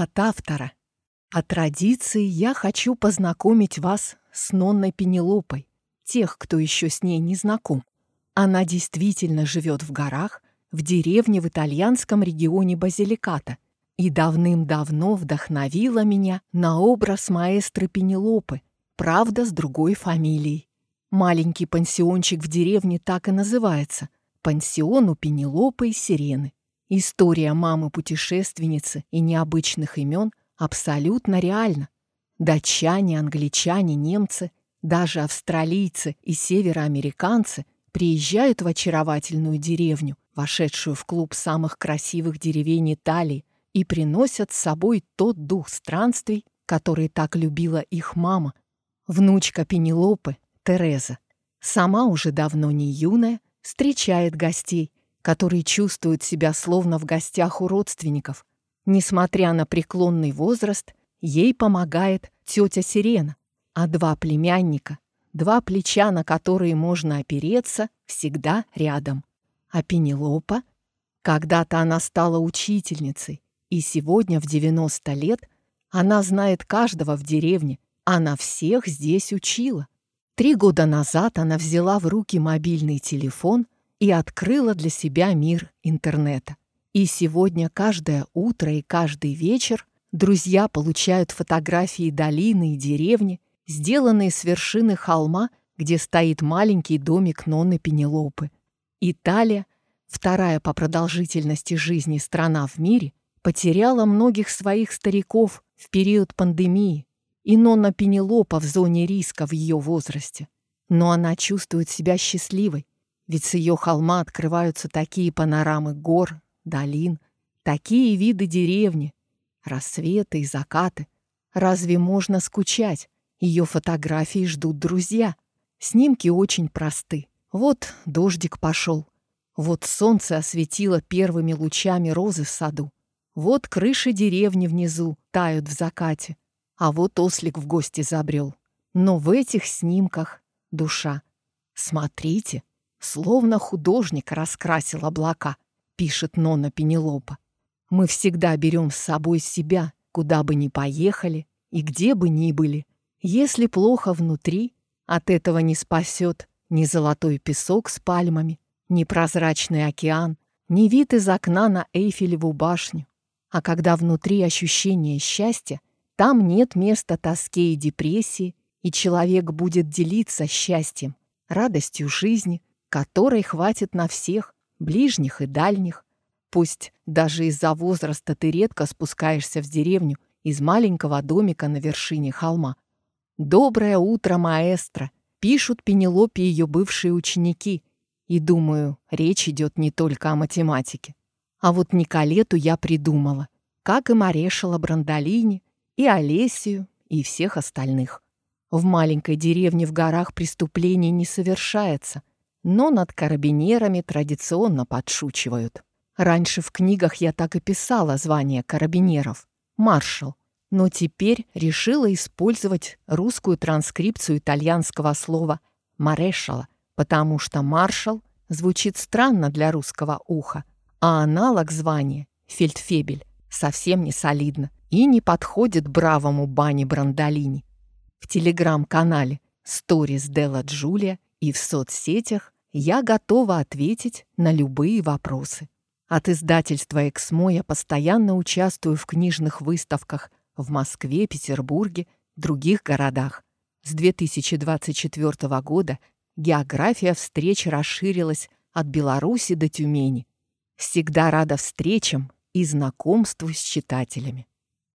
От автора. По традиции я хочу познакомить вас с Нонной Пенелопой, тех, кто еще с ней не знаком. Она действительно живет в горах, в деревне в итальянском регионе Базиликата и давным-давно вдохновила меня на образ маэстры Пенелопы, правда, с другой фамилией. Маленький пансиончик в деревне так и называется – пансион у Пенелопы и Сирены. История мамы-путешественницы и необычных имен абсолютно реальна. Датчане, англичане, немцы, даже австралийцы и североамериканцы приезжают в очаровательную деревню, вошедшую в клуб самых красивых деревень Италии, и приносят с собой тот дух странствий, который так любила их мама, внучка Пенелопы, Тереза. Сама уже давно не юная, встречает гостей, которые чувствуют себя словно в гостях у родственников. Несмотря на преклонный возраст, ей помогает тетя Сирена, а два племянника, два плеча, на которые можно опереться, всегда рядом. А Пенелопа? Когда-то она стала учительницей, и сегодня в 90 лет она знает каждого в деревне, она всех здесь учила. Три года назад она взяла в руки мобильный телефон – и открыла для себя мир интернета. И сегодня каждое утро и каждый вечер друзья получают фотографии долины и деревни, сделанные с вершины холма, где стоит маленький домик Нонны Пенелопы. Италия, вторая по продолжительности жизни страна в мире, потеряла многих своих стариков в период пандемии, и Нонна Пенелопа в зоне риска в ее возрасте. Но она чувствует себя счастливой, ведь с ее холма открываются такие панорамы гор, долин, такие виды деревни, рассветы и закаты. Разве можно скучать? Ее фотографии ждут друзья. Снимки очень просты. Вот дождик пошел. Вот солнце осветило первыми лучами розы в саду. Вот крыши деревни внизу тают в закате. А вот ослик в гости забрел. Но в этих снимках душа. Смотрите, Словно художник раскрасил облака, пишет Нона Пенелопа. Мы всегда берем с собой себя, куда бы ни поехали и где бы ни были. Если плохо внутри, от этого не спасет ни золотой песок с пальмами, ни прозрачный океан, ни вид из окна на Эйфелеву башню. А когда внутри ощущение счастья, там нет места тоске и депрессии, и человек будет делиться счастьем, радостью жизни, которой хватит на всех, ближних и дальних. Пусть даже из-за возраста ты редко спускаешься в деревню из маленького домика на вершине холма. «Доброе утро, маэстро!» пишут Пенелопе ее бывшие ученики. И думаю, речь идет не только о математике. А вот Николету я придумала, как и Марешала Брандолини, и Олесию, и всех остальных. В маленькой деревне в горах преступлений не совершается, но над карабинерами традиционно подшучивают. Раньше в книгах я так и писала звание карабинеров — маршал, но теперь решила использовать русскую транскрипцию итальянского слова «марешала», потому что маршал звучит странно для русского уха, а аналог звания — фельдфебель совсем не солидно и не подходит бравому Бани Брандолини. В телеграм-канале «Stories Della Джулия» и в соцсетях я готова ответить на любые вопросы. От издательства «Эксмо» я постоянно участвую в книжных выставках в Москве, Петербурге, других городах. С 2024 года география встреч расширилась от Беларуси до Тюмени. Всегда рада встречам и знакомству с читателями.